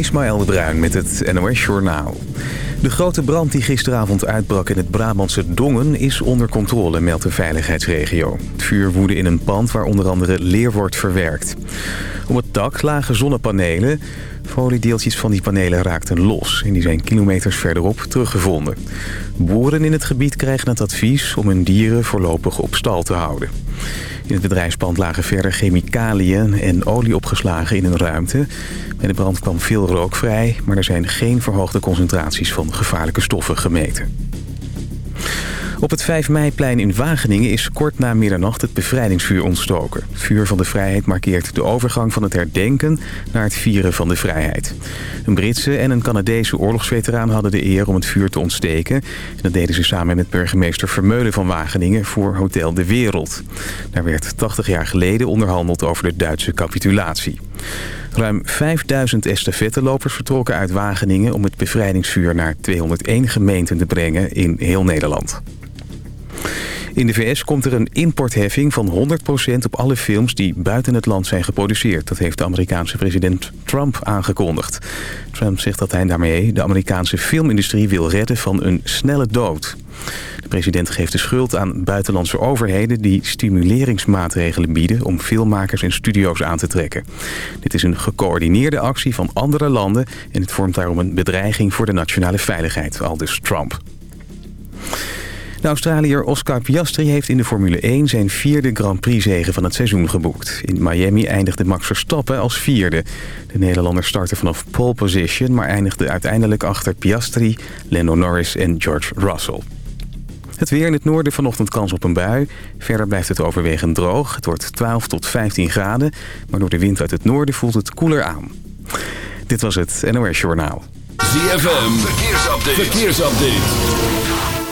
Ismaël de Bruin met het NOS Journaal. De grote brand die gisteravond uitbrak in het Brabantse Dongen is onder controle, meldt de veiligheidsregio. Het vuur woedde in een pand waar onder andere leer wordt verwerkt. Op het dak lagen zonnepanelen. Foliedeeltjes van die panelen raakten los en die zijn kilometers verderop teruggevonden. Boeren in het gebied krijgen het advies om hun dieren voorlopig op stal te houden. In het bedrijfspand lagen verder chemicaliën en olie opgeslagen in een ruimte. Bij de brand kwam veel rook vrij, maar er zijn geen verhoogde concentraties van gevaarlijke stoffen gemeten. Op het 5 meiplein in Wageningen is kort na middernacht het bevrijdingsvuur ontstoken. Het vuur van de vrijheid markeert de overgang van het herdenken naar het vieren van de vrijheid. Een Britse en een Canadese oorlogsveteraan hadden de eer om het vuur te ontsteken. En dat deden ze samen met burgemeester Vermeulen van Wageningen voor Hotel de Wereld. Daar werd 80 jaar geleden onderhandeld over de Duitse capitulatie. Ruim 5000 estafettelopers vertrokken uit Wageningen om het bevrijdingsvuur naar 201 gemeenten te brengen in heel Nederland. In de VS komt er een importheffing van 100% op alle films die buiten het land zijn geproduceerd. Dat heeft de Amerikaanse president Trump aangekondigd. Trump zegt dat hij daarmee de Amerikaanse filmindustrie wil redden van een snelle dood. De president geeft de schuld aan buitenlandse overheden die stimuleringsmaatregelen bieden om filmmakers en studio's aan te trekken. Dit is een gecoördineerde actie van andere landen en het vormt daarom een bedreiging voor de nationale veiligheid, aldus Trump. De Australiër Oscar Piastri heeft in de Formule 1 zijn vierde Grand Prix-zege van het seizoen geboekt. In Miami eindigde Max Verstappen als vierde. De Nederlander startte vanaf pole position, maar eindigde uiteindelijk achter Piastri, Lando Norris en George Russell. Het weer in het noorden vanochtend kans op een bui. Verder blijft het overwegend droog. Het wordt 12 tot 15 graden, maar door de wind uit het noorden voelt het koeler aan. Dit was het NOS Journaal. ZFM, verkeersupdate. verkeersupdate.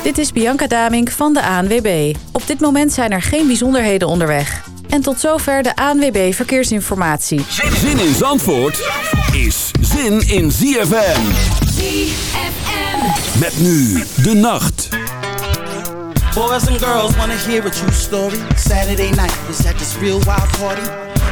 Dit is Bianca Damink van de ANWB. Op dit moment zijn er geen bijzonderheden onderweg. En tot zover de ANWB Verkeersinformatie. Zin in Zandvoort is zin in ZFM. ZFM. Met nu de nacht. Boys and girls wanna hear a true story. Saturday night was at this real wild party.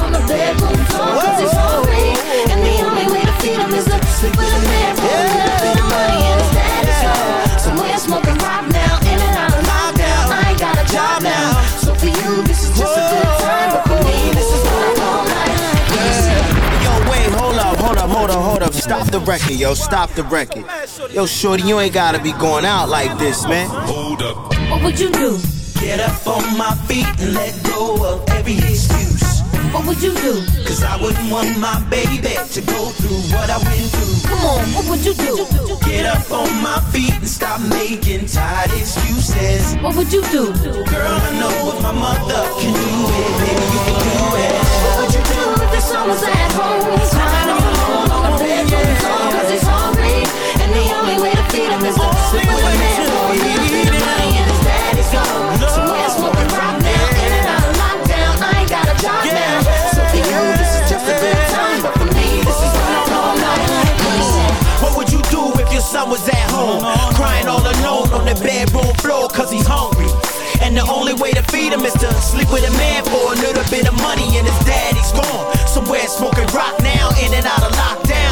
on the bedroom floor, cause he's hungry. And the only way to feed him is to sleep with a man for a little bit money and his daddy's gone. Somewhere smoking rock now, in and out of lockdown. I ain't got a job now. So for you, this is just a good time, but for me, this is love all night. Yo, wait, hold up, hold up, hold up, hold up. Stop the record, yo, stop the record. Yo, shorty, you ain't gotta be going out like this, man. Hold up. What would you do? Get up on my feet and let go of every excuse. What would you do? Cause I wouldn't want my baby to go through what I went through. Come on, what would you do? Get up on my feet and stop making tired excuses. What would you do? Girl, I know if my mother can do it, baby, you can do it. What would you do if the was at home? Crying alone on the bedroom floor cause he's hungry. And the only way to feed him is to sleep with a man for a little bit of money and his daddy's gone. Somewhere smoking rock now, in and out of lockdown. I ain't got a job home? Crying all alone on the bedroom floor cause he's hungry. And the only way to feed him is to sleep with a man for a little bit of money and his daddy's gone. Somewhere smoking rock now, in and out of lockdown.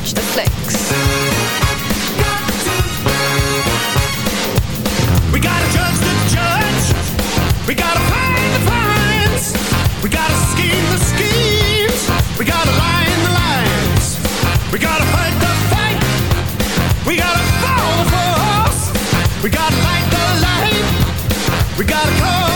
watch the flicks. We gotta judge the judge. We gotta find the fines. We gotta scheme the schemes. We gotta line the lines. We gotta fight the fight. We gotta fall for us. We gotta light the light. We gotta call.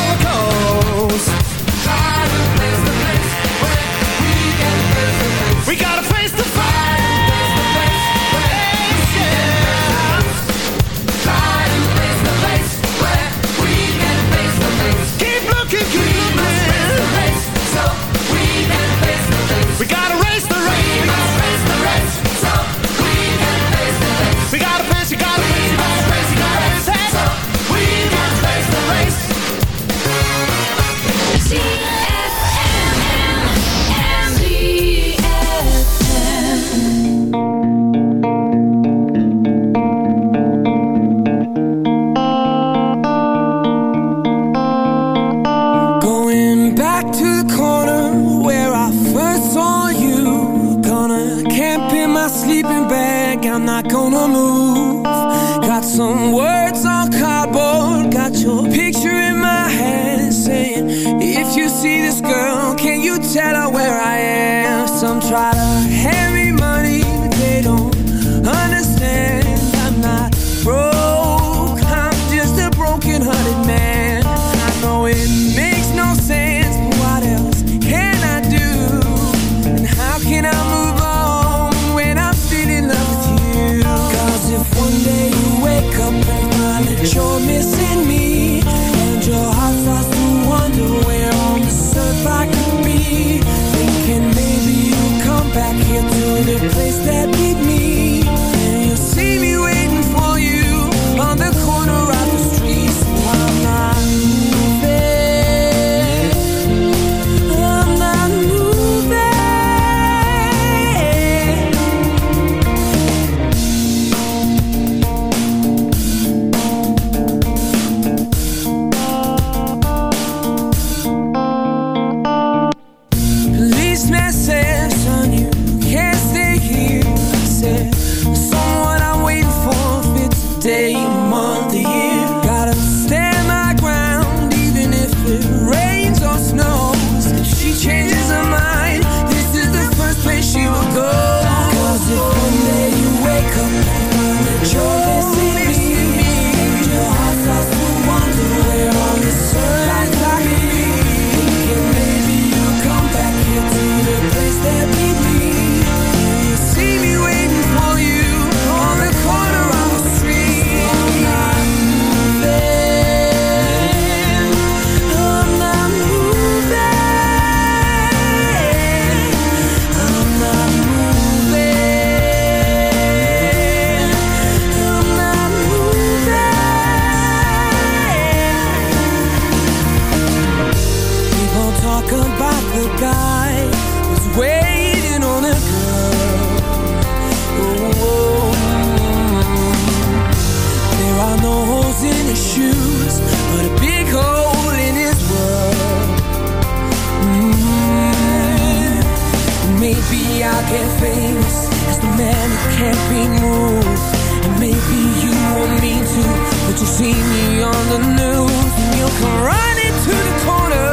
can't be moved. And maybe you want me to But you see me on the news. And you'll come running to the corner.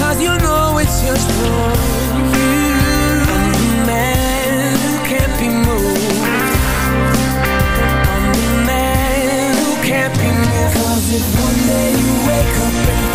Cause you know it's just wrong If one day you wake up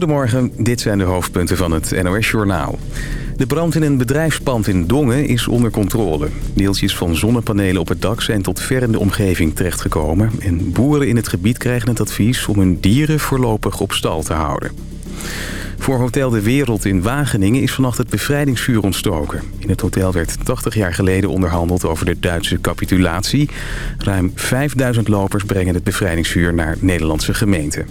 Goedemorgen, dit zijn de hoofdpunten van het NOS-journaal. De brand in een bedrijfspand in Dongen is onder controle. Deeltjes van zonnepanelen op het dak zijn tot ver in de omgeving terechtgekomen... en boeren in het gebied krijgen het advies om hun dieren voorlopig op stal te houden. Voor Hotel De Wereld in Wageningen is vannacht het bevrijdingsvuur ontstoken. In het hotel werd 80 jaar geleden onderhandeld over de Duitse capitulatie. Ruim 5000 lopers brengen het bevrijdingsvuur naar Nederlandse gemeenten.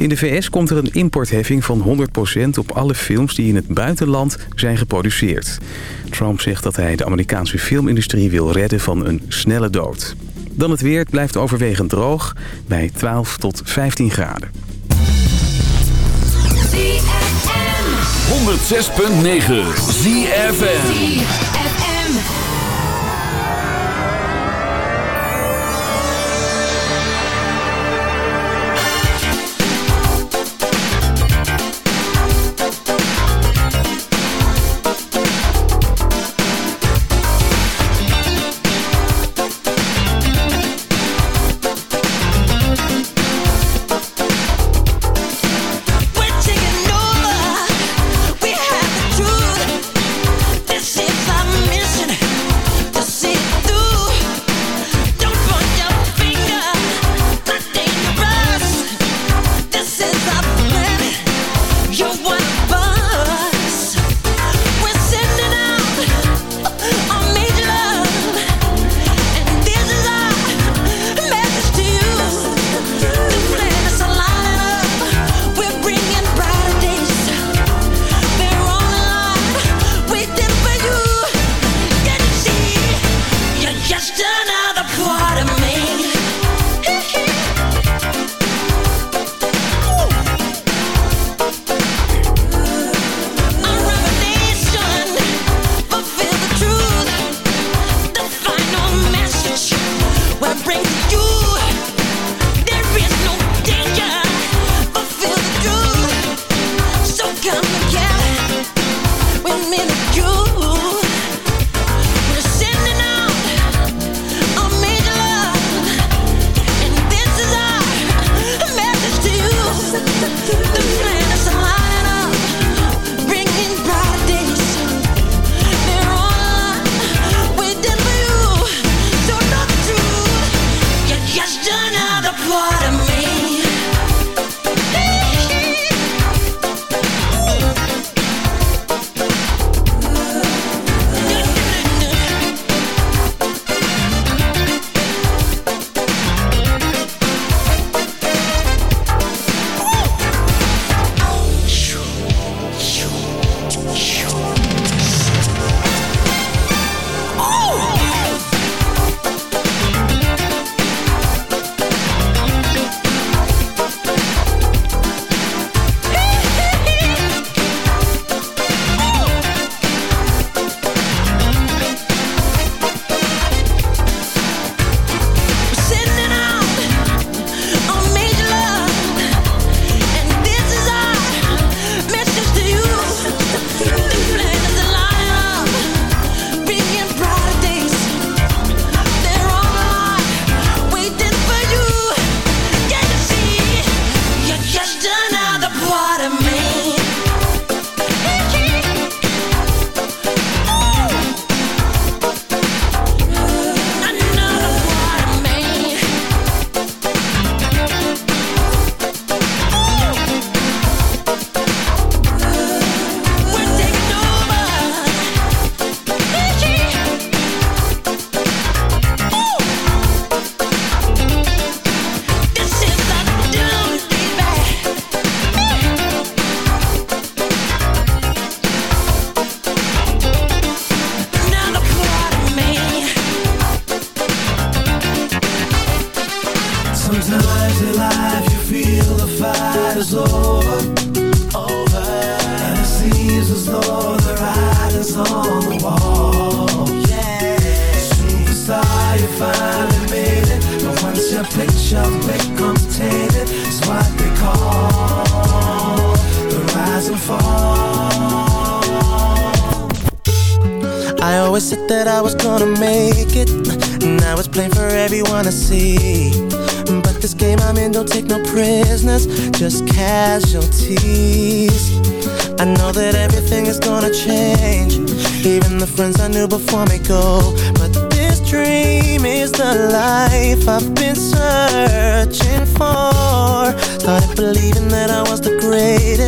In de VS komt er een importheffing van 100% op alle films die in het buitenland zijn geproduceerd. Trump zegt dat hij de Amerikaanse filmindustrie wil redden van een snelle dood. Dan het weer, blijft overwegend droog bij 12 tot 15 graden. 106.9 ZFM.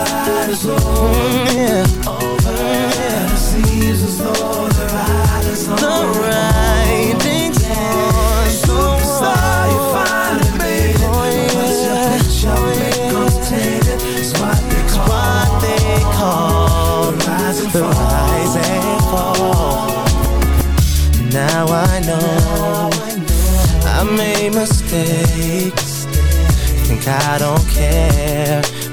In life the fight is over, Mm, yeah. over. And it seems as though the The the writing's on the Superstar, you wall. finally made it. Oh, But once your yeah. picture Oh, becomes yeah. tainted, it's what they call What they call the rise and the fall. rise and fall. Now I know I made mistakes. Think I don't care,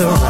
The